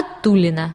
Аттулина